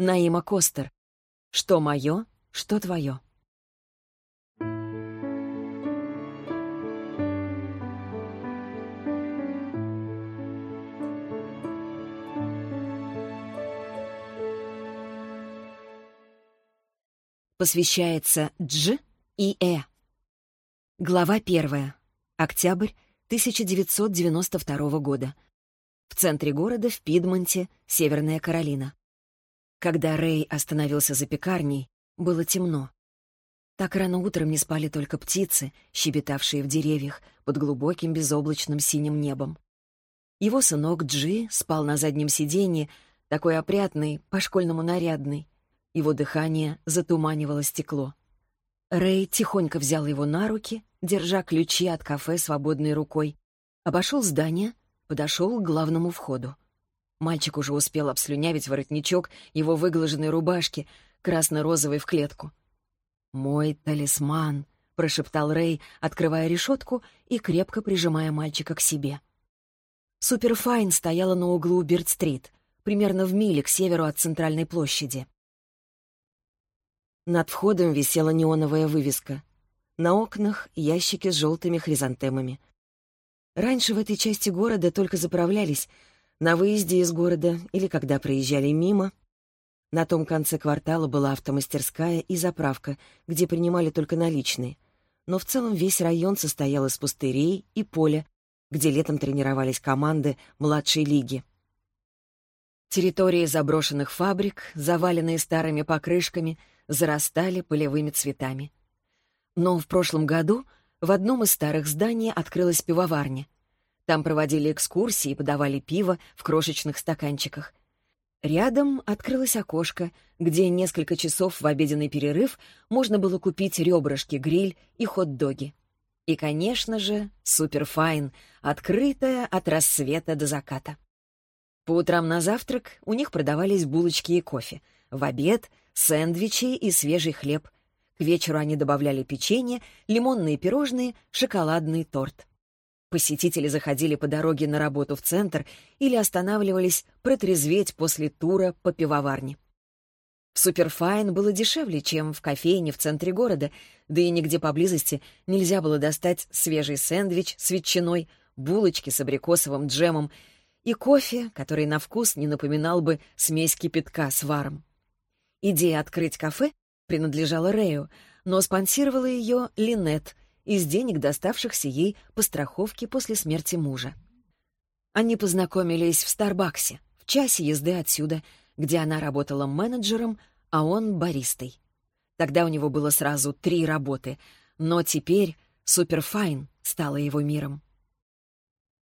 Наима Костер. Что мое, что твое. Посвящается Дж и Э. Глава первая. Октябрь 1992 года. В центре города, в Пидмонте, Северная Каролина. Когда Рэй остановился за пекарней, было темно. Так рано утром не спали только птицы, щебетавшие в деревьях под глубоким безоблачным синим небом. Его сынок Джи спал на заднем сиденье, такой опрятный, по-школьному нарядный. Его дыхание затуманивало стекло. Рэй тихонько взял его на руки, держа ключи от кафе свободной рукой, обошел здание, подошел к главному входу. Мальчик уже успел обслюнявить воротничок его выглаженной рубашки, красно-розовой в клетку. «Мой талисман», — прошептал Рэй, открывая решетку и крепко прижимая мальчика к себе. Superfine стояла на углу Бирд-стрит, примерно в миле к северу от центральной площади. Над входом висела неоновая вывеска. На окнах — ящики с желтыми хризантемами. Раньше в этой части города только заправлялись — на выезде из города или когда проезжали мимо. На том конце квартала была автомастерская и заправка, где принимали только наличные. Но в целом весь район состоял из пустырей и поля, где летом тренировались команды младшей лиги. Территории заброшенных фабрик, заваленные старыми покрышками, зарастали полевыми цветами. Но в прошлом году в одном из старых зданий открылась пивоварня — там проводили экскурсии и подавали пиво в крошечных стаканчиках. Рядом открылось окошко, где несколько часов в обеденный перерыв можно было купить ребрышки, гриль и хот-доги. И, конечно же, суперфайн, открытая от рассвета до заката. По утрам на завтрак у них продавались булочки и кофе. В обед — сэндвичи и свежий хлеб. К вечеру они добавляли печенье, лимонные пирожные, шоколадный торт. Посетители заходили по дороге на работу в центр или останавливались протрезветь после тура по пивоварне. В Superfine было дешевле, чем в кофейне в центре города, да и нигде поблизости нельзя было достать свежий сэндвич с ветчиной, булочки с абрикосовым джемом и кофе, который на вкус не напоминал бы смесь кипятка с варом. Идея открыть кафе принадлежала Рэю, но спонсировала ее Линет — из денег, доставшихся ей по страховке после смерти мужа. Они познакомились в Старбаксе, в часе езды отсюда, где она работала менеджером, а он — баристой. Тогда у него было сразу три работы, но теперь Superfine стала его миром.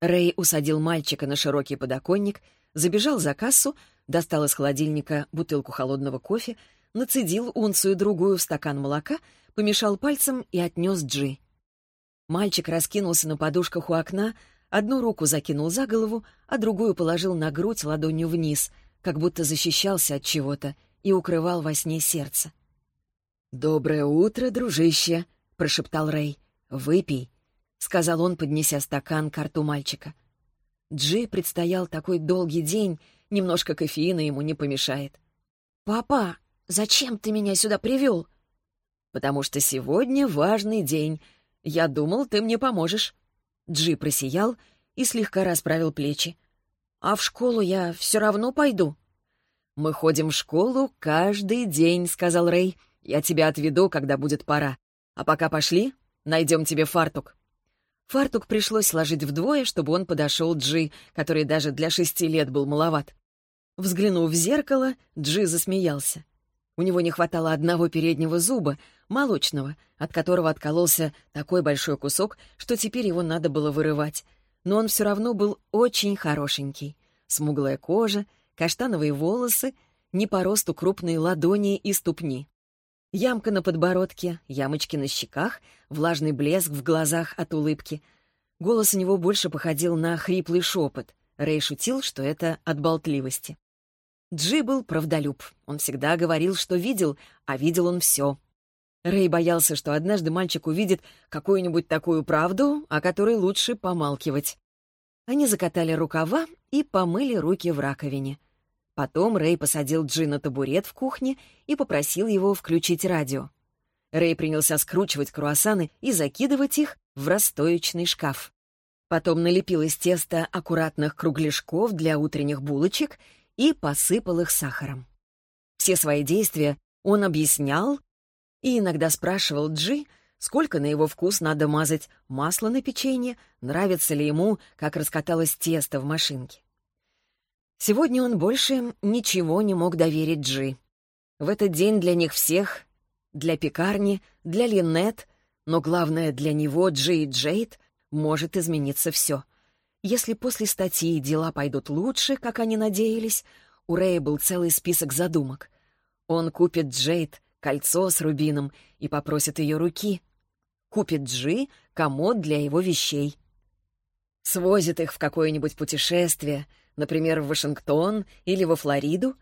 Рэй усадил мальчика на широкий подоконник, забежал за кассу, достал из холодильника бутылку холодного кофе, нацедил унцию-другую в стакан молока, помешал пальцем и отнес Джи. Мальчик раскинулся на подушках у окна, одну руку закинул за голову, а другую положил на грудь ладонью вниз, как будто защищался от чего-то и укрывал во сне сердце. «Доброе утро, дружище!» — прошептал Рэй. «Выпей», — сказал он, поднеся стакан к рту мальчика. Джи предстоял такой долгий день, немножко кофеина ему не помешает. «Папа, зачем ты меня сюда привел?» «Потому что сегодня важный день», «Я думал, ты мне поможешь». Джи просиял и слегка расправил плечи. «А в школу я все равно пойду». «Мы ходим в школу каждый день», — сказал Рэй. «Я тебя отведу, когда будет пора. А пока пошли, найдем тебе фартук». Фартук пришлось сложить вдвое, чтобы он подошел Джи, который даже для шести лет был маловат. Взглянув в зеркало, Джи засмеялся. У него не хватало одного переднего зуба, молочного, от которого откололся такой большой кусок, что теперь его надо было вырывать. Но он все равно был очень хорошенький. Смуглая кожа, каштановые волосы, не по росту крупные ладони и ступни. Ямка на подбородке, ямочки на щеках, влажный блеск в глазах от улыбки. Голос у него больше походил на хриплый шепот. Рэй шутил, что это от болтливости. Джи был правдолюб. Он всегда говорил, что видел, а видел он все. Рэй боялся, что однажды мальчик увидит какую-нибудь такую правду, о которой лучше помалкивать. Они закатали рукава и помыли руки в раковине. Потом Рэй посадил Джи на табурет в кухне и попросил его включить радио. Рэй принялся скручивать круассаны и закидывать их в расстоечный шкаф. Потом налепил из теста аккуратных кругляшков для утренних булочек и посыпал их сахаром. Все свои действия он объяснял и иногда спрашивал Джи, сколько на его вкус надо мазать масло на печенье, нравится ли ему, как раскаталось тесто в машинке. Сегодня он больше ничего не мог доверить Джи. В этот день для них всех, для пекарни, для Линнет, но главное для него, Джи и Джейд, может измениться все. Если после статьи дела пойдут лучше, как они надеялись, у Рэя был целый список задумок. Он купит Джейд кольцо с рубином и попросит ее руки. Купит Джи комод для его вещей. Свозит их в какое-нибудь путешествие — например, в Вашингтон или во Флориду,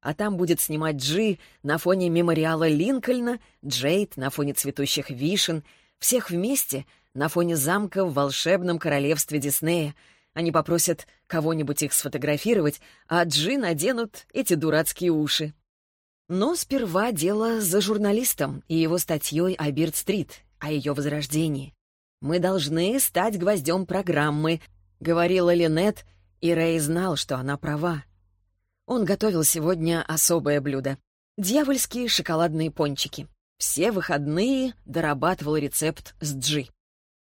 а там будет снимать Джи на фоне мемориала Линкольна, Джейд на фоне цветущих вишен, всех вместе на фоне замка в волшебном королевстве Диснея. Они попросят кого-нибудь их сфотографировать, а Джи наденут эти дурацкие уши. Но сперва дело за журналистом и его статьей о Бирд-стрит, о ее возрождении. «Мы должны стать гвоздем программы», — говорила Линет, и Рэй знал, что она права. Он готовил сегодня особое блюдо — дьявольские шоколадные пончики. Все выходные дорабатывал рецепт с Джи.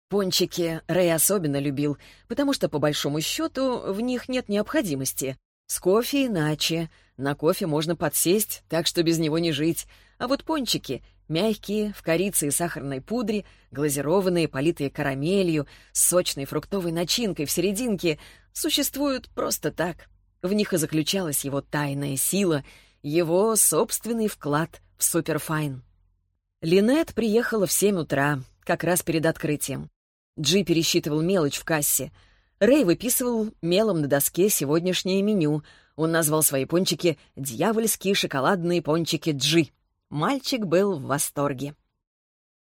Пончики Рэй особенно любил, потому что, по большому счету, в них нет необходимости. С кофе иначе. На кофе можно подсесть, так что без него не жить. А вот пончики — мягкие, в корице и сахарной пудре, глазированные, политые карамелью, с сочной фруктовой начинкой в серединке, существуют просто так. В них и заключалась его тайная сила, его собственный вклад в суперфайн. Линет приехала в семь утра, как раз перед открытием. Джи пересчитывал мелочь в кассе. Рэй выписывал мелом на доске сегодняшнее меню. Он назвал свои пончики «Дьявольские шоколадные пончики Джи». Мальчик был в восторге.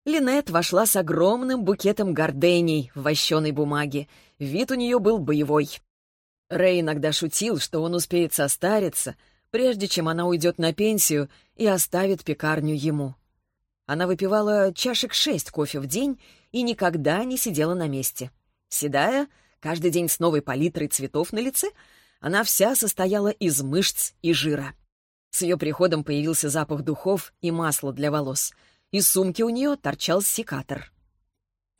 Линет вошла с огромным букетом гордений в вощеной бумаге. Вид у нее был боевой. Рэй иногда шутил, что он успеет состариться, прежде чем она уйдет на пенсию и оставит пекарню ему. Она выпивала чашек шесть кофе в день и никогда не сидела на месте. Седая, каждый день с новой палитрой цветов на лице, она вся состояла из мышц и жира. С ее приходом появился запах духов и масла для волос — из сумки у нее торчал секатор.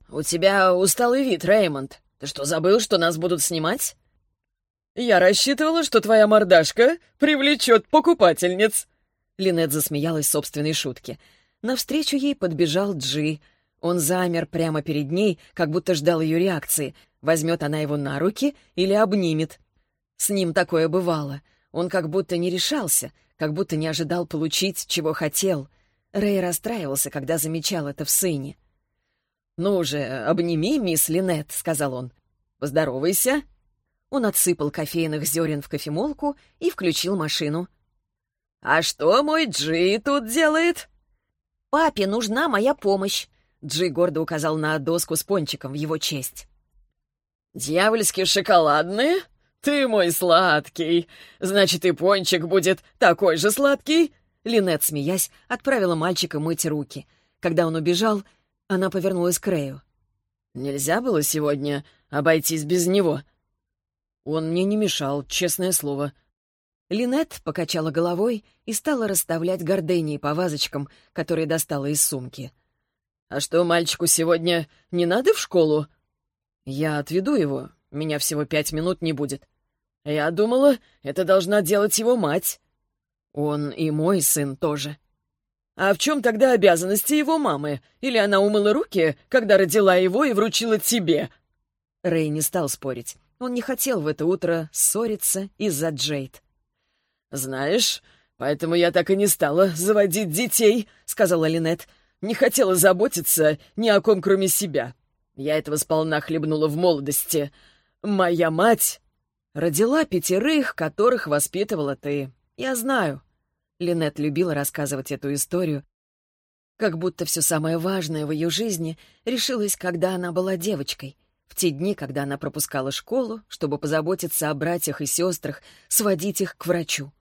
«У тебя усталый вид, Реймонд. Ты что, забыл, что нас будут снимать?» «Я рассчитывала, что твоя мордашка привлечет покупательниц!» Линет засмеялась собственной шутке. Навстречу ей подбежал Джи. Он замер прямо перед ней, как будто ждал ее реакции. Возьмет она его на руки или обнимет. С ним такое бывало. Он как будто не решался, как будто не ожидал получить, чего хотел — Рэй расстраивался, когда замечал это в сыне. «Ну же, обними, мисс Линет», — сказал он. «Поздоровайся». Он отсыпал кофейных зерен в кофемолку и включил машину. «А что мой Джи тут делает?» «Папе нужна моя помощь», — Джи гордо указал на доску с пончиком в его честь. «Дьявольски шоколадные? Ты мой сладкий. Значит, и пончик будет такой же сладкий?» Линет, смеясь, отправила мальчика мыть руки. Когда он убежал, она повернулась к Рэю. «Нельзя было сегодня обойтись без него?» «Он мне не мешал, честное слово». Линет покачала головой и стала расставлять гордении по вазочкам, которые достала из сумки. «А что, мальчику сегодня не надо в школу?» «Я отведу его. Меня всего пять минут не будет». «Я думала, это должна делать его мать». Он и мой сын тоже. А в чем тогда обязанности его мамы? Или она умыла руки, когда родила его и вручила тебе?» Рэй не стал спорить. Он не хотел в это утро ссориться из-за Джейд. «Знаешь, поэтому я так и не стала заводить детей», — сказала Линет. «Не хотела заботиться ни о ком, кроме себя. Я этого сполна хлебнула в молодости. Моя мать родила пятерых, которых воспитывала ты. Я знаю». Линет любила рассказывать эту историю, как будто все самое важное в ее жизни решилось, когда она была девочкой. В те дни, когда она пропускала школу, чтобы позаботиться о братьях и сестрах, сводить их к врачу.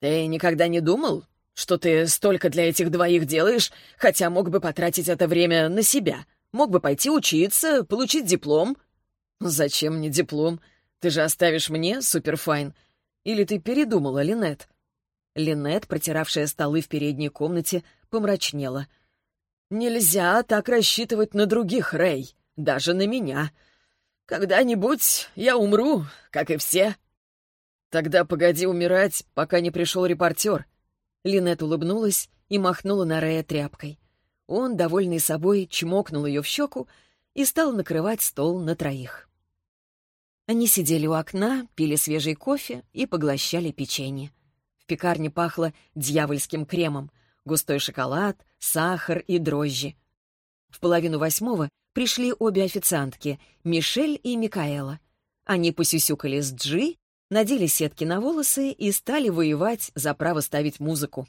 «Ты никогда не думал, что ты столько для этих двоих делаешь, хотя мог бы потратить это время на себя? Мог бы пойти учиться, получить диплом?» «Зачем мне диплом? Ты же оставишь мне, суперфайн. Или ты передумала, Линет?» Линет, протиравшая столы в передней комнате, помрачнела. «Нельзя так рассчитывать на других, Рэй даже на меня. Когда-нибудь я умру, как и все. Тогда погоди умирать, пока не пришел репортер. Линет улыбнулась и махнула на Рея тряпкой. Он, довольный собой, чмокнул ее в щеку и стал накрывать стол на троих. Они сидели у окна, пили свежий кофе и поглощали печенье. В пекарне пахло дьявольским кремом, густой шоколад, сахар и дрожжи. В половину восьмого пришли обе официантки, Мишель и Микаэла. Они посюсюкали с Джи, надели сетки на волосы и стали воевать за право ставить музыку.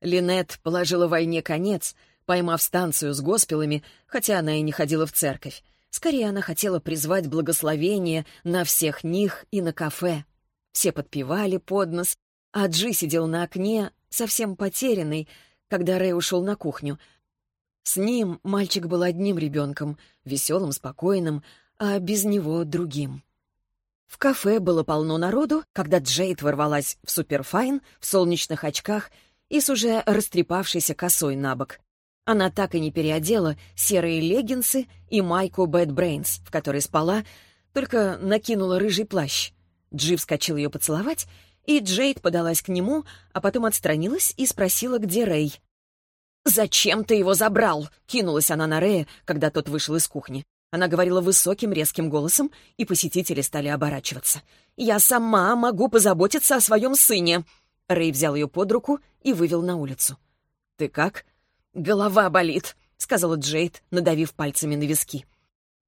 Линет положила войне конец, поймав станцию с госпелами, хотя она и не ходила в церковь. Скорее, она хотела призвать благословение на всех них и на кафе. Все подпевали под нос, а Джи сидел на окне, совсем потерянный, когда Рэй ушел на кухню — с ним мальчик был одним ребенком, веселым, спокойным, а без него — другим. В кафе было полно народу, когда Джейд ворвалась в суперфайн, в солнечных очках и с уже растрепавшейся косой на бок. Она так и не переодела серые леггинсы и майку Bad Brains, в которой спала, только накинула рыжий плащ. Джи вскочил ее поцеловать, и Джейд подалась к нему, а потом отстранилась и спросила, где Рэй. «Зачем ты его забрал?» — кинулась она на Рея, когда тот вышел из кухни. Она говорила высоким резким голосом, и посетители стали оборачиваться. «Я сама могу позаботиться о своем сыне!» Рэй взял ее под руку и вывел на улицу. «Ты как?» «Голова болит», — сказала Джейд, надавив пальцами на виски.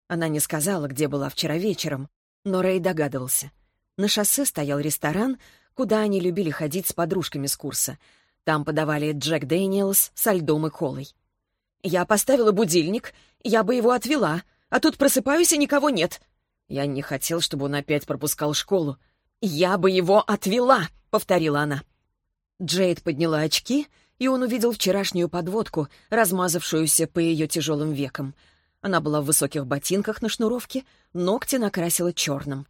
Она не сказала, где была вчера вечером, но Рэй догадывался. На шоссе стоял ресторан, куда они любили ходить с подружками с курса — там подавали Джек Дэниелс со льдом и колой. «Я поставила будильник, я бы его отвела, а тут просыпаюсь, и никого нет». Я не хотел, чтобы он опять пропускал школу. «Я бы его отвела», — повторила она. Джейд подняла очки, и он увидел вчерашнюю подводку, размазавшуюся по ее тяжелым векам. Она была в высоких ботинках на шнуровке, ногти накрасила черным.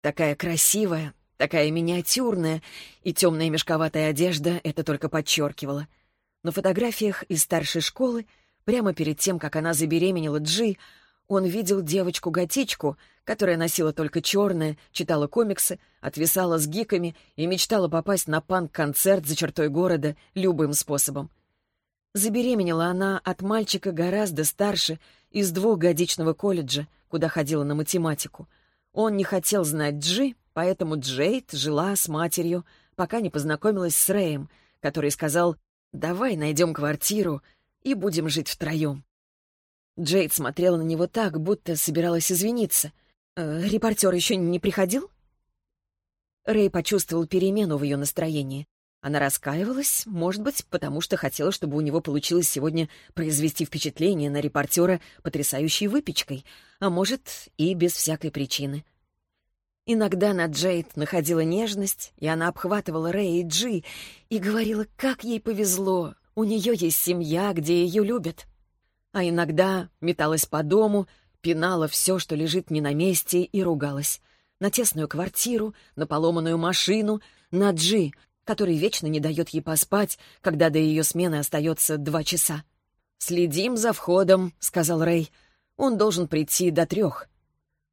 Такая красивая, Такая миниатюрная, и темная мешковатая одежда это только подчеркивала. На фотографиях из старшей школы, прямо перед тем, как она забеременела Джи, он видел девочку-готичку, которая носила только черное, читала комиксы, отвисала с гиками и мечтала попасть на панк-концерт за чертой города любым способом. Забеременела она от мальчика гораздо старше из двухгодичного колледжа, куда ходила на математику. Он не хотел знать Джи, Поэтому Джейд жила с матерью, пока не познакомилась с Рэем, который сказал «давай найдем квартиру и будем жить втроем». Джейд смотрела на него так, будто собиралась извиниться. «Э, «Репортер еще не приходил?» Рэй почувствовал перемену в ее настроении. Она раскаивалась, может быть, потому что хотела, чтобы у него получилось сегодня произвести впечатление на репортера потрясающей выпечкой, а может, и без всякой причины. Иногда на Джейд находила нежность, и она обхватывала Рэй и Джи и говорила, как ей повезло, у нее есть семья, где ее любят. А иногда металась по дому, пинала все, что лежит не на месте, и ругалась. На тесную квартиру, на поломанную машину, на Джи, который вечно не дает ей поспать, когда до ее смены остается два часа. «Следим за входом», — сказал Рэй. «Он должен прийти до трех».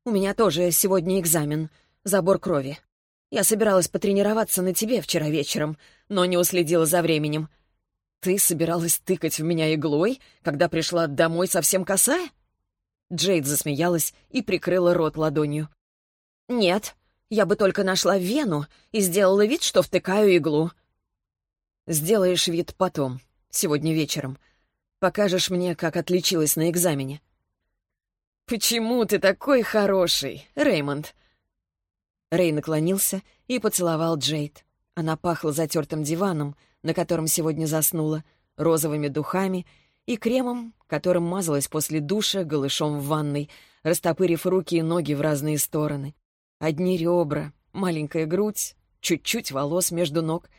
«У меня тоже сегодня экзамен», забор крови. Я собиралась потренироваться на тебе вчера вечером, но не уследила за временем. Ты собиралась тыкать в меня иглой, когда пришла домой совсем косая?» Джейд засмеялась и прикрыла рот ладонью. «Нет, я бы только нашла вену и сделала вид, что втыкаю иглу». «Сделаешь вид потом, сегодня вечером. Покажешь мне, как отличилась на экзамене». «Почему ты такой хороший, Реймонд?» Рэй наклонился и поцеловал Джейд. Она пахла затертым диваном, на котором сегодня заснула, розовыми духами и кремом, которым мазалась после душа голышом в ванной, растопырив руки и ноги в разные стороны. Одни ребра, маленькая грудь, чуть-чуть волос между ног.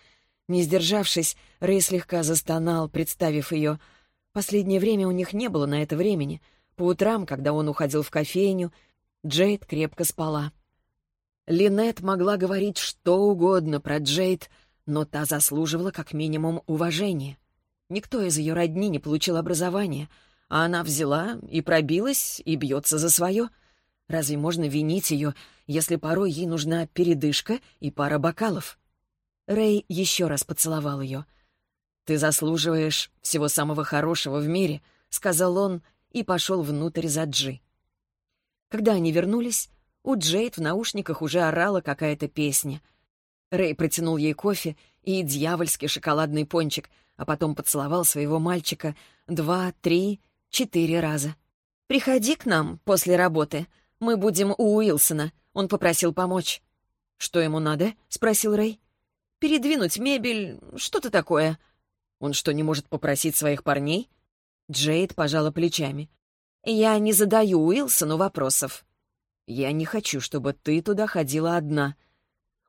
Не сдержавшись, Рэй слегка застонал, представив ее. Последнее время у них не было на это времени. По утрам, когда он уходил в кофейню, Джейд крепко спала. Линет могла говорить что угодно про Джейд, но та заслуживала как минимум уважения. Никто из ее родни не получил образования, а она взяла и пробилась, и бьется за свое. Разве можно винить ее, если порой ей нужна передышка и пара бокалов? Рэй еще раз поцеловал ее. «Ты заслуживаешь всего самого хорошего в мире», — сказал он и пошел внутрь за Джи. Когда они вернулись, у Джейд в наушниках уже орала какая-то песня. Рэй протянул ей кофе и дьявольский шоколадный пончик, а потом поцеловал своего мальчика два, три, четыре раза. «Приходи к нам после работы. Мы будем у Уилсона», — он попросил помочь. «Что ему надо?» — спросил Рэй. «Передвинуть мебель, что-то такое». «Он что, не может попросить своих парней?» Джейд пожала плечами. «Я не задаю Уилсону вопросов». «Я не хочу, чтобы ты туда ходила одна».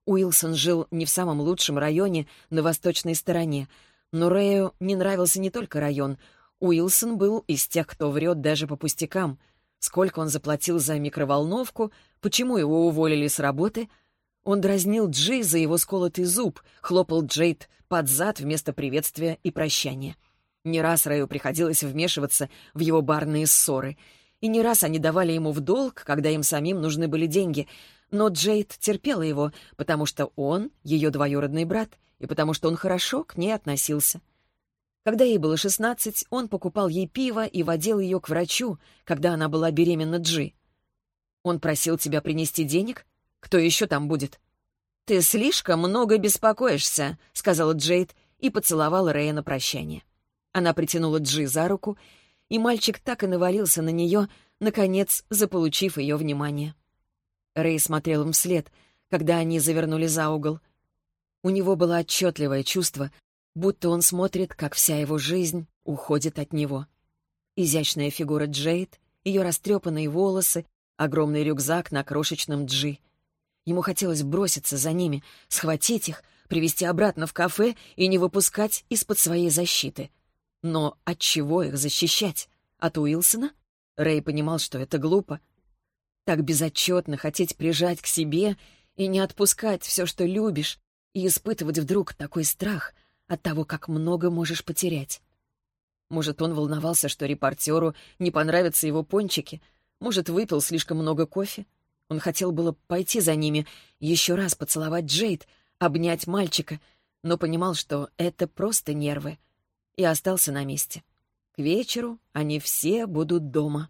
Уилсон жил не в самом лучшем районе на восточной стороне, но Рэю не нравился не только район. Уилсон был из тех, кто врет даже по пустякам. Сколько он заплатил за микроволновку, почему его уволили с работы. Он дразнил Джей за его сколотый зуб, хлопал Джейд под зад вместо приветствия и прощания. Не раз Рэю приходилось вмешиваться в его барные ссоры. И не раз они давали ему в долг, когда им самим нужны были деньги. Но Джейд терпела его, потому что он — ее двоюродный брат — и потому что он хорошо к ней относился. Когда ей было шестнадцать, он покупал ей пиво и водил ее к врачу, когда она была беременна Джи. «Он просил тебя принести денег? Кто еще там будет?» «Ты слишком много беспокоишься», — сказала Джейд и поцеловала Рэя на прощание. Она притянула Джи за руку, и мальчик так и навалился на нее, наконец заполучив ее внимание. Рэй смотрел им вслед, когда они завернули за угол. У него было отчетливое чувство, будто он смотрит, как вся его жизнь уходит от него. Изящная фигура Джейд, ее растрепанные волосы, огромный рюкзак на крошечном Джи. Ему хотелось броситься за ними, схватить их, привести обратно в кафе и не выпускать из-под своей защиты. Но от чего их защищать? От Уилсона? Рэй понимал, что это глупо. Так безотчетно хотеть прижать к себе и не отпускать все, что любишь, и испытывать вдруг такой страх от того, как много можешь потерять. Может, он волновался, что репортеру не понравятся его пончики, может, выпил слишком много кофе. Он хотел было пойти за ними, еще раз поцеловать Джейд, обнять мальчика, но понимал, что это просто нервы, и остался на месте. К вечеру они все будут дома.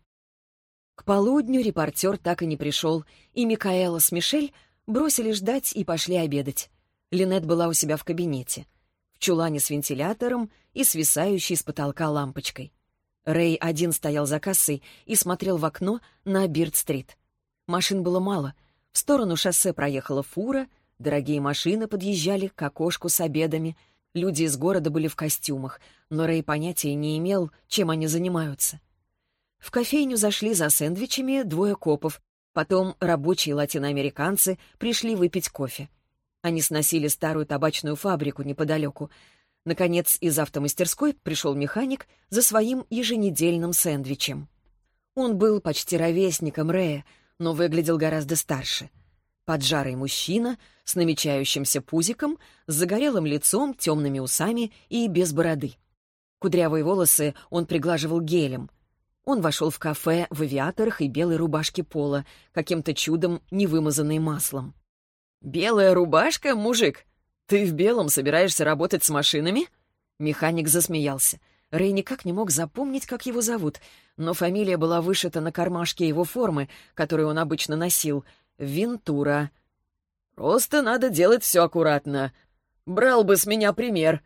К полудню репортер так и не пришел, и Микаэла с Мишель бросили ждать и пошли обедать. Линет была у себя в кабинете, в чулане с вентилятором и свисающей с потолка лампочкой. Рэй один стоял за кассой и смотрел в окно на Бирд-стрит. Машин было мало. В сторону шоссе проехала фура, дорогие машины подъезжали к окошку с обедами, люди из города были в костюмах, но Рэй понятия не имел, чем они занимаются. В кофейню зашли за сэндвичами двое копов, потом рабочие латиноамериканцы пришли выпить кофе. Они сносили старую табачную фабрику неподалеку. Наконец, из автомастерской пришел механик за своим еженедельным сэндвичем. Он был почти ровесником Рэя, но выглядел гораздо старше. Поджарый мужчина с намечающимся пузиком, с загорелым лицом, темными усами и без бороды. Кудрявые волосы он приглаживал гелем. Он вошел в кафе в авиаторах и белой рубашке пола, каким-то чудом не вымазанной маслом. «Белая рубашка, мужик? Ты в белом собираешься работать с машинами?» Механик засмеялся. Рэй никак не мог запомнить, как его зовут, но фамилия была вышита на кармашке его формы, которую он обычно носил — Вентура. «Просто надо делать все аккуратно. Брал бы с меня пример».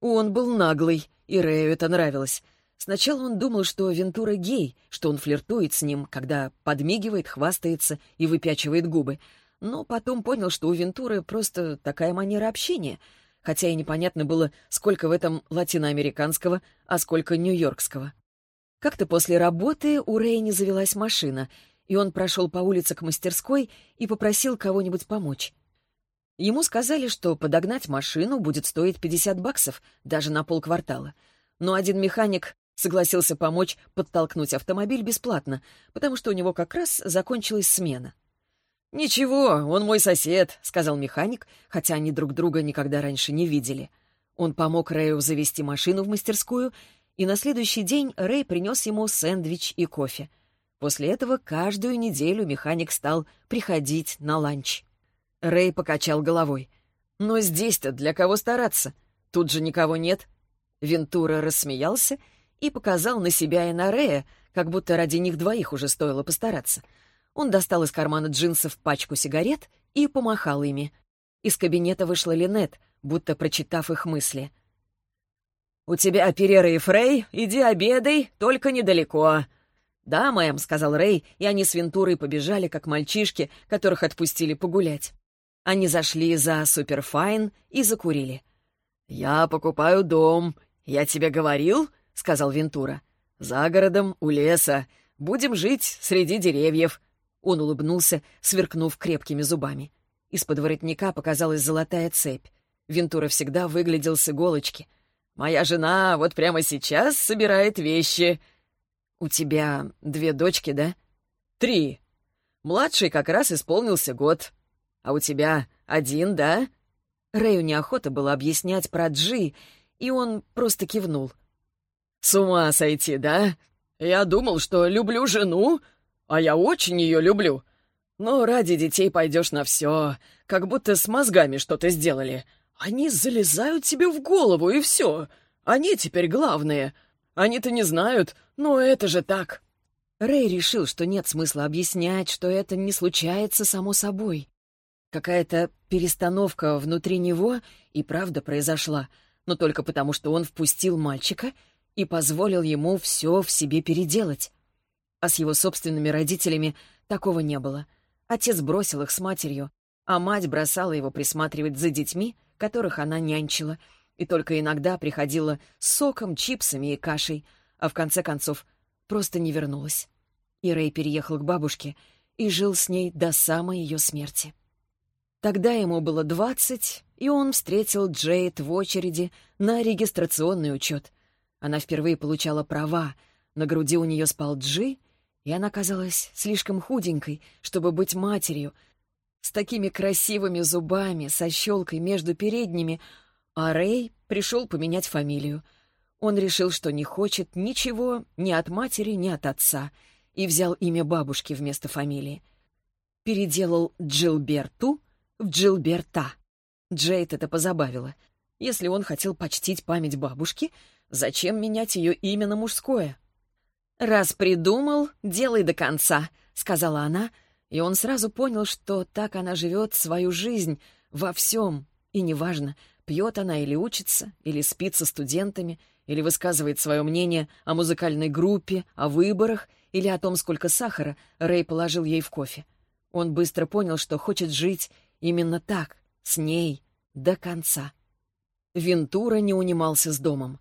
Он был наглый, и Рэю это нравилось. Сначала он думал, что Вентура гей, что он флиртует с ним, когда подмигивает, хвастается и выпячивает губы — но потом понял, что у Вентуры просто такая манера общения, хотя и непонятно было, сколько в этом латиноамериканского, а сколько нью-йоркского. Как-то после работы у Рейни завелась машина, и он прошел по улице к мастерской и попросил кого-нибудь помочь. Ему сказали, что подогнать машину будет стоить 50 баксов, даже на полквартала. Но один механик согласился помочь подтолкнуть автомобиль бесплатно, потому что у него как раз закончилась смена. «Ничего, он мой сосед», — сказал механик, хотя они друг друга никогда раньше не видели. Он помог Рэю завести машину в мастерскую, и на следующий день Рэй принес ему сэндвич и кофе. После этого каждую неделю механик стал приходить на ланч. Рэй покачал головой. «Но здесь-то для кого стараться? Тут же никого нет». Вентура рассмеялся и показал на себя и на Рэя, как будто ради них двоих уже стоило постараться. Он достал из кармана джинсов пачку сигарет и помахал ими. Из кабинета вышла Линет, будто прочитав их мысли. «У тебя перерыв, Рэй, иди обедай, только недалеко». «Да, мэм», — сказал Рэй, и они с Вентурой побежали, как мальчишки, которых отпустили погулять. Они зашли за Superfine и закурили. «Я покупаю дом. Я тебе говорил?» — сказал Вентура. «За городом, у леса. Будем жить среди деревьев». Он улыбнулся, сверкнув крепкими зубами. Из-под воротника показалась золотая цепь. Вентура всегда выглядел с иголочки. «Моя жена вот прямо сейчас собирает вещи». «У тебя две дочки, да?» «Три. Младший как раз исполнился год. А у тебя один, да?» Рэю неохота было объяснять про Джи, и он просто кивнул. «С ума сойти, да? Я думал, что люблю жену, а я очень ее люблю. Но ради детей пойдешь на все, как будто с мозгами что-то сделали. Они залезают тебе в голову, и все. Они теперь главные. Они-то не знают, но это же так». Рэй решил, что нет смысла объяснять, что это не случается само собой. Какая-то перестановка внутри него и правда произошла, но только потому, что он впустил мальчика и позволил ему все в себе переделать. А с его собственными родителями такого не было. Отец бросил их с матерью, а мать бросала его присматривать за детьми, которых она нянчила, и только иногда приходила с соком, чипсами и кашей, а в конце концов просто не вернулась. И Рэй переехал к бабушке и жил с ней до самой ее смерти. Тогда ему было двадцать, и он встретил Джейд в очереди на регистрационный учет. Она впервые получала права, на груди у нее спал Джи, и она казалась слишком худенькой, чтобы быть матерью, с такими красивыми зубами, со щелкой между передними, а Рэй пришел поменять фамилию. Он решил, что не хочет ничего ни от матери, ни от отца, и взял имя бабушки вместо фамилии. Переделал Джилберту в Джилберта. Джейд это позабавило. Если он хотел почтить память бабушки, зачем менять ее имя на мужское? «Раз придумал, делай до конца», — сказала она, и он сразу понял, что так она живет свою жизнь во всем, и неважно, пьет она или учится, или спит со студентами, или высказывает свое мнение о музыкальной группе, о выборах или о том, сколько сахара Рэй положил ей в кофе. Он быстро понял, что хочет жить Именно так, с ней, до конца. Вентура не унимался с домом.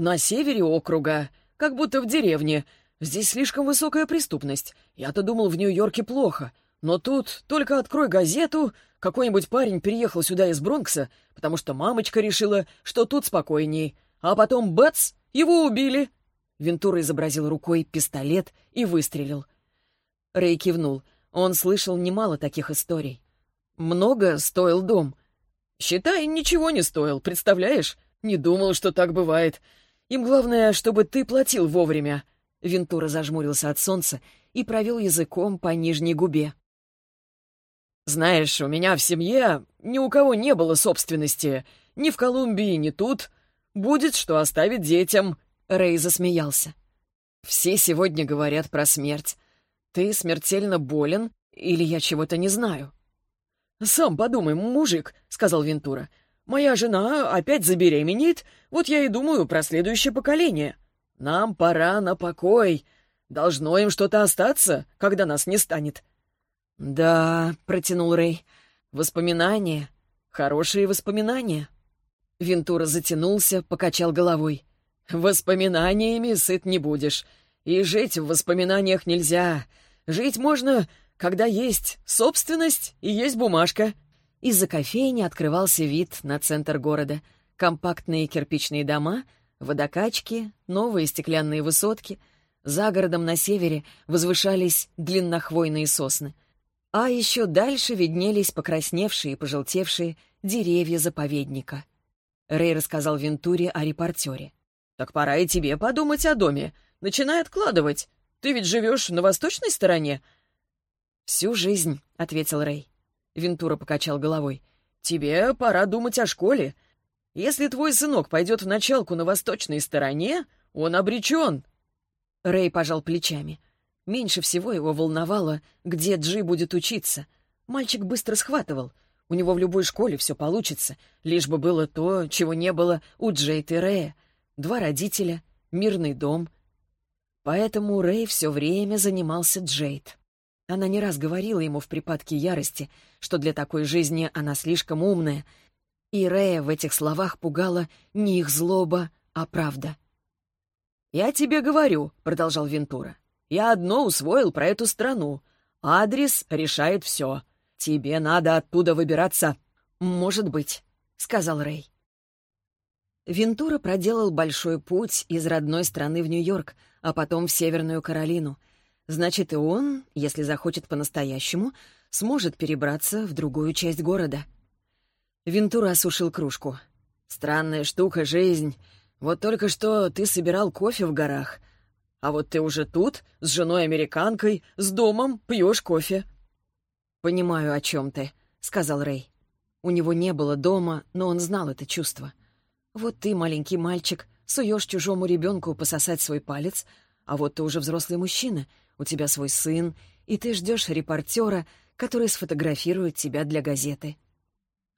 «На севере округа, как будто в деревне. Здесь слишком высокая преступность. Я-то думал, в Нью-Йорке плохо. Но тут только открой газету, какой-нибудь парень переехал сюда из Бронкса, потому что мамочка решила, что тут спокойней. А потом, бац, его убили!» Вентура изобразил рукой пистолет и выстрелил. Рэй кивнул. Он слышал немало таких историй. Много стоил дом? Считай, ничего не стоил, представляешь? Не думал, что так бывает. Им главное, чтобы ты платил вовремя. Вентура зажмурился от солнца и провел языком по нижней губе. «Знаешь, у меня в семье ни у кого не было собственности. Ни в Колумбии, ни тут. Будет что оставить детям». Рэй засмеялся. «Все сегодня говорят про смерть. Ты смертельно болен или я чего-то не знаю?» «Сам подумай, мужик», — сказал Вентура. «Моя жена опять забеременеет, вот я и думаю про следующее поколение. Нам пора на покой. Должно им что-то остаться, когда нас не станет». «Да», — протянул Рэй, — «воспоминания, хорошие воспоминания». Вентура затянулся, покачал головой. «Воспоминаниями сыт не будешь. И жить в воспоминаниях нельзя. Жить можно, когда есть собственность и есть бумажка». Из-за кофейни открывался вид на центр города. Компактные кирпичные дома, водокачки, новые стеклянные высотки. За городом на севере возвышались длиннохвойные сосны. А еще дальше виднелись покрасневшие и пожелтевшие деревья заповедника. Рэй рассказал Вентуре о репортере. «Так пора и тебе подумать о доме. Начинай откладывать. Ты ведь живешь на восточной стороне?» «Всю жизнь», — ответил Рэй. Вентура покачал головой. «Тебе пора думать о школе. Если твой сынок пойдет в началку на восточной стороне, он обречен». Рэй пожал плечами. Меньше всего его волновало, где Джи будет учиться. Мальчик быстро схватывал. У него в любой школе все получится, лишь бы было то, чего не было у Джейт и Рэя. Два родителя, мирный дом. Поэтому Рэй все время занимался Джейт. Она не раз говорила ему в припадке ярости, что для такой жизни она слишком умная, и Рэя в этих словах пугала не их злоба, а правда. «Я тебе говорю», — продолжал Вентура, — «я одно усвоил про эту страну. Адрес решает все. Тебе надо оттуда выбираться». «Может быть», — сказал Рэй. Вентура проделал большой путь из родной страны в Нью-Йорк, а потом в Северную Каролину — Значит, и он, если захочет по-настоящему, сможет перебраться в другую часть города. Вентура осушил кружку. «Странная штука, жизнь. Вот только что ты собирал кофе в горах, а вот ты уже тут, с женой-американкой, с домом, пьешь кофе». «Понимаю, о чем ты», — сказал Рэй. У него не было дома, но он знал это чувство. Вот ты, маленький мальчик, суешь чужому ребенку пососать свой палец, а вот ты уже взрослый мужчина, у тебя свой сын, и ты ждешь репортера, который сфотографирует тебя для газеты.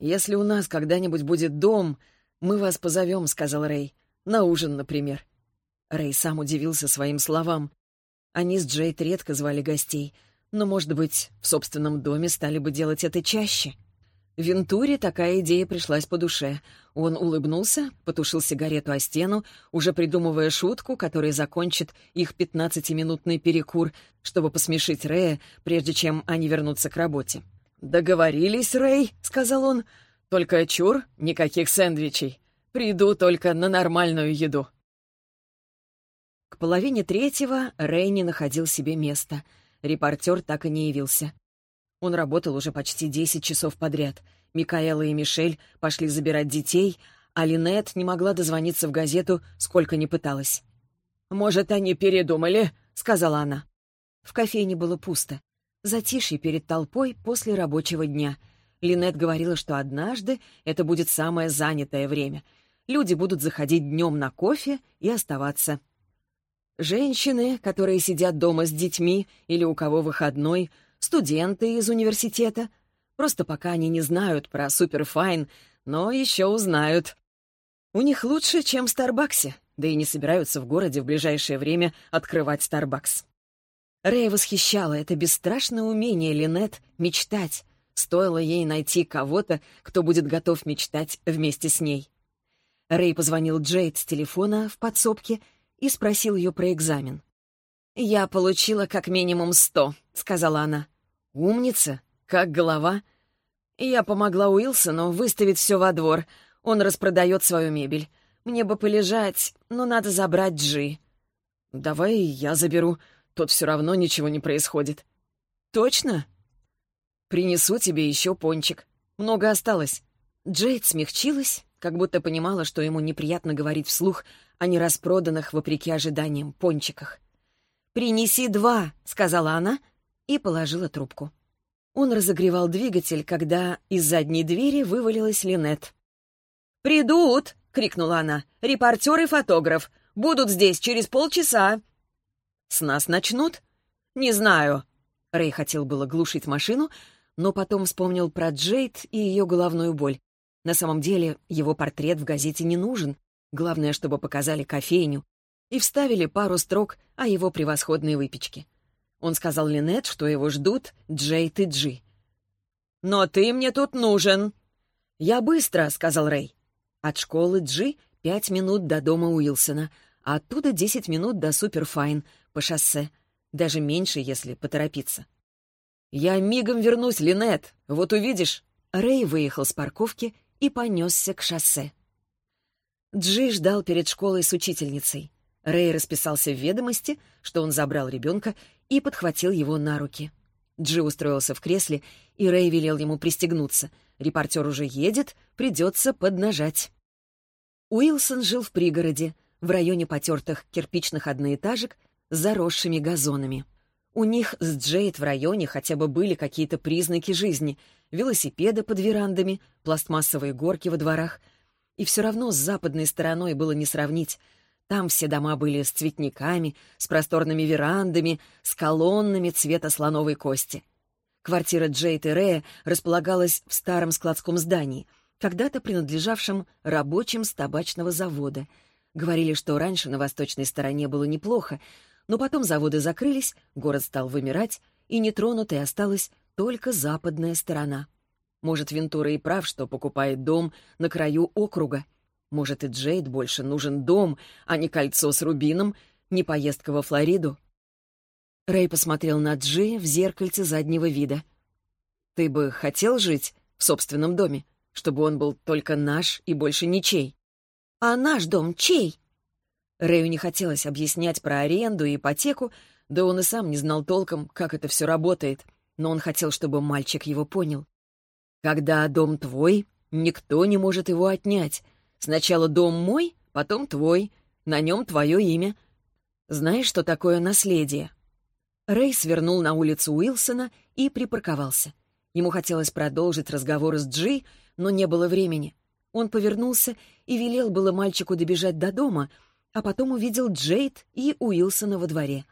«Если у нас когда-нибудь будет дом, мы вас позовем», — сказал Рэй. «На ужин, например». Рэй сам удивился своим словам. Они с Джейд редко звали гостей, но, может быть, в собственном доме стали бы делать это чаще. Вентуре такая идея пришлась по душе. Он улыбнулся, потушил сигарету о стену, уже придумывая шутку, которая закончит их пятнадцатиминутный перекур, чтобы посмешить Рэя, прежде чем они вернутся к работе. «Договорились, Рэй», — сказал он. «Только чур, никаких сэндвичей. Приду только на нормальную еду». К половине третьего Рэй не находил себе места. Репортер так и не явился. Он работал уже почти десять часов подряд. Микаэла и Мишель пошли забирать детей, а Линет не могла дозвониться в газету, сколько ни пыталась. «Может, они передумали?» — сказала она. В кофейне было пусто. Затишье перед толпой после рабочего дня. Линет говорила, что однажды это будет самое занятое время. Люди будут заходить днем на кофе и оставаться. Женщины, которые сидят дома с детьми или у кого выходной, студенты из университета. Просто пока они не знают про суперфайн, но еще узнают. У них лучше, чем в Старбаксе, да и не собираются в городе в ближайшее время открывать Старбакс. Рэй восхищала это бесстрашное умение Линет мечтать. Стоило ей найти кого-то, кто будет готов мечтать вместе с ней. Рэй позвонил Джейд с телефона в подсобке и спросил ее про экзамен. «Я получила как минимум сто», — сказала она. «Умница! Как голова!» Я помогла Уилсону выставить все во двор. Он распродает свою мебель. Мне бы полежать, но надо забрать Джи. «Давай я заберу. Тут все равно ничего не происходит». «Точно?» «Принесу тебе еще пончик. Много осталось». Джейд смягчилась, как будто понимала, что ему неприятно говорить вслух о нераспроданных, вопреки ожиданиям, пончиках. «Принеси два», — сказала она, — и положила трубку. Он разогревал двигатель, когда из задней двери вывалилась Линет. «Придут!» — крикнула она. «Репортер и фотограф. Будут здесь через полчаса». «С нас начнут?» «Не знаю». Рэй хотел было глушить машину, но потом вспомнил про Джейд и ее головную боль. На самом деле его портрет в газете не нужен. Главное, чтобы показали кофейню и вставили пару строк о его превосходной выпечке. Он сказал Линет, что его ждут Джейт и Джи. «Но ты мне тут нужен!» «Я быстро», — сказал Рэй. От школы Джи пять минут до дома Уилсона, а оттуда десять минут до Superfine по шоссе. Даже меньше, если поторопиться. «Я мигом вернусь, Линет, вот увидишь». Рэй выехал с парковки и понесся к шоссе. Джи ждал перед школой с учительницей. Рэй расписался в ведомости, что он забрал ребенка и подхватил его на руки. Джи устроился в кресле, и Рэй велел ему пристегнуться. Репортер уже едет, придется поднажать. Уилсон жил в пригороде, в районе потертых кирпичных одноэтажек с заросшими газонами. У них с Джейд в районе хотя бы были какие-то признаки жизни. Велосипеды под верандами, пластмассовые горки во дворах. И все равно с западной стороной было не сравнить. Там все дома были с цветниками, с просторными верандами, с колоннами цвета слоновой кости. Квартира Джейд и Рея располагалась в старом складском здании, когда-то принадлежавшем рабочим с табачного завода. Говорили, что раньше на восточной стороне было неплохо, но потом заводы закрылись, город стал вымирать, и нетронутой осталась только западная сторона. Может, Вентура и прав, что покупает дом на краю округа. Может, и Джейд больше нужен дом, а не кольцо с рубином, не поездка во Флориду. Рэй посмотрел на Джи в зеркальце заднего вида. «Ты бы хотел жить в собственном доме, чтобы он был только наш и больше ничей?» «А наш дом чей?» Рэю не хотелось объяснять про аренду и ипотеку, да он и сам не знал толком, как это все работает, но он хотел, чтобы мальчик его понял. «Когда дом твой, никто не может его отнять. Сначала дом мой, потом твой, на нем твое имя. Знаешь, что такое наследие?» Рэй свернул на улицу Уилсона и припарковался. Ему хотелось продолжить разговор с Джи, но не было времени. Он повернулся и велел было мальчику добежать до дома, а потом увидел Джейд и Уилсона во дворе.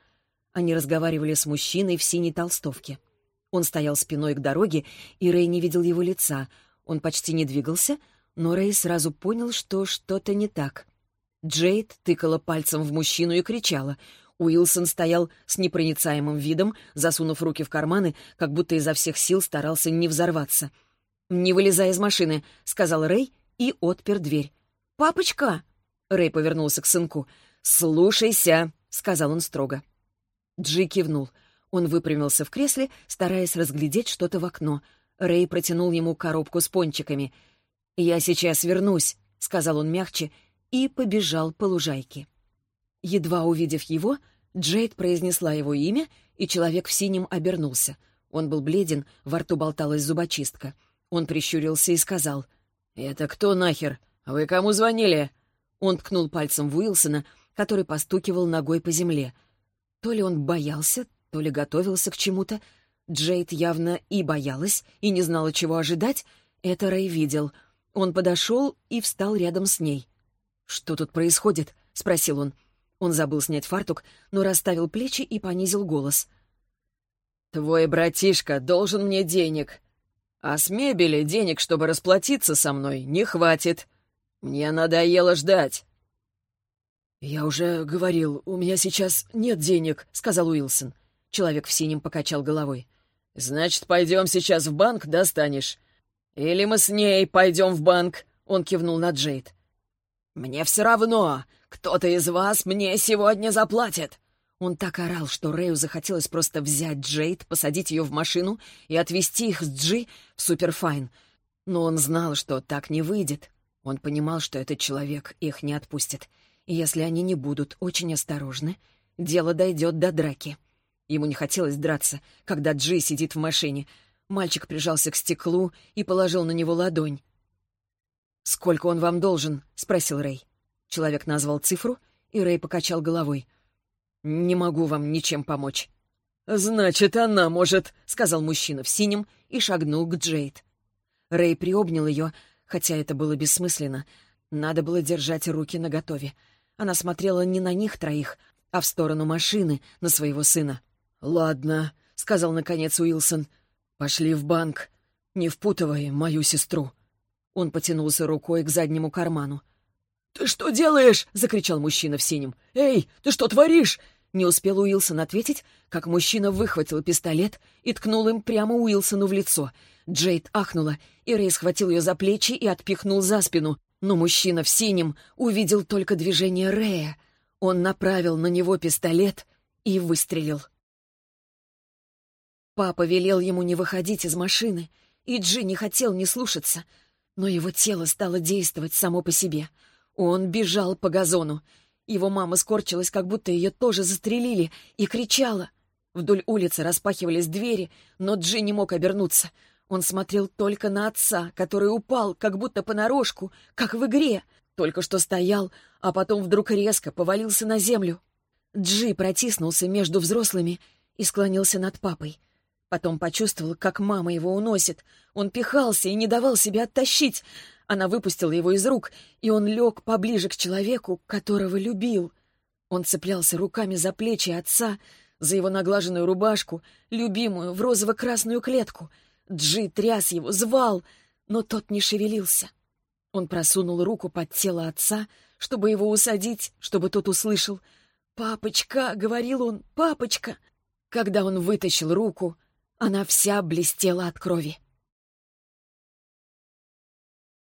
Они разговаривали с мужчиной в синей толстовке. Он стоял спиной к дороге, и Рэй не видел его лица. Он почти не двигался, но Рэй сразу понял, что что-то не так. Джейд тыкала пальцем в мужчину и кричала — Уилсон стоял с непроницаемым видом, засунув руки в карманы, как будто изо всех сил старался не взорваться. «Не вылезай из машины», — сказал Рэй и отпер дверь. «Папочка!» — Рэй повернулся к сынку. «Слушайся», — сказал он строго. Джи кивнул. Он выпрямился в кресле, стараясь разглядеть что-то в окно. Рэй протянул ему коробку с пончиками. «Я сейчас вернусь», — сказал он мягче, и побежал по лужайке. Едва увидев его, Джейд произнесла его имя, и человек в синем обернулся. Он был бледен, во рту болталась зубочистка. Он прищурился и сказал, «Это кто нахер? Вы кому звонили?» Он ткнул пальцем в Уилсона, который постукивал ногой по земле. То ли он боялся, то ли готовился к чему-то. Джейд явно и боялась, и не знала, чего ожидать. Это Рэй видел. Он подошел и встал рядом с ней. «Что тут происходит?» — спросил он. Он забыл снять фартук, но расставил плечи и понизил голос. «Твой братишка должен мне денег. А с мебели денег, чтобы расплатиться со мной, не хватит. Мне надоело ждать». «Я уже говорил, у меня сейчас нет денег», — сказал Уилсон. Человек в синем покачал головой. «Значит, пойдем сейчас в банк, достанешь. Или мы с ней пойдем в банк», — он кивнул на Джейд. «Мне все равно. Кто-то из вас мне сегодня заплатит!» Он так орал, что Рэю захотелось просто взять Джейд, посадить ее в машину и отвезти их с Джи в Superfine. Но он знал, что так не выйдет. Он понимал, что этот человек их не отпустит. И если они не будут очень осторожны, дело дойдет до драки. Ему не хотелось драться, когда Джи сидит в машине. Мальчик прижался к стеклу и положил на него ладонь. «Сколько он вам должен?» — спросил Рэй. Человек назвал цифру, и Рэй покачал головой. «Не могу вам ничем помочь». «Значит, она может», — сказал мужчина в синем и шагнул к Джейд. Рэй приобнял ее, хотя это было бессмысленно. Надо было держать руки наготове. Она смотрела не на них троих, а в сторону машины, на своего сына. «Ладно», — сказал наконец Уилсон. «Пошли в банк. Не впутывай мою сестру». Он потянулся рукой к заднему карману. «Ты что делаешь?» — закричал мужчина в синем. «Эй, ты что творишь?» Не успел Уилсон ответить, как мужчина выхватил пистолет и ткнул им прямо Уилсону в лицо. Джейд ахнула, и Рэй схватил ее за плечи и отпихнул за спину. Но мужчина в синем увидел только движение Рея. Он направил на него пистолет и выстрелил. Папа велел ему не выходить из машины, и Джи не хотел не слушаться, но его тело стало действовать само по себе. Он бежал по газону. Его мама скорчилась, как будто ее тоже застрелили, и кричала. Вдоль улицы распахивались двери, но Джи не мог обернуться. Он смотрел только на отца, который упал, как будто понарошку, как в игре. Только что стоял, а потом вдруг резко повалился на землю. Джи протиснулся между взрослыми и склонился над папой. Потом почувствовал, как мама его уносит. Он пихался и не давал себя оттащить. Она выпустила его из рук, и он лег поближе к человеку, которого любил. Он цеплялся руками за плечи отца, за его наглаженную рубашку, любимую в розово-красную клетку. Джи тряс его, звал, но тот не шевелился. Он просунул руку под тело отца, чтобы его усадить, чтобы тот услышал. «Папочка!» — говорил он, «папочка!» Когда он вытащил руку, она вся блестела от крови.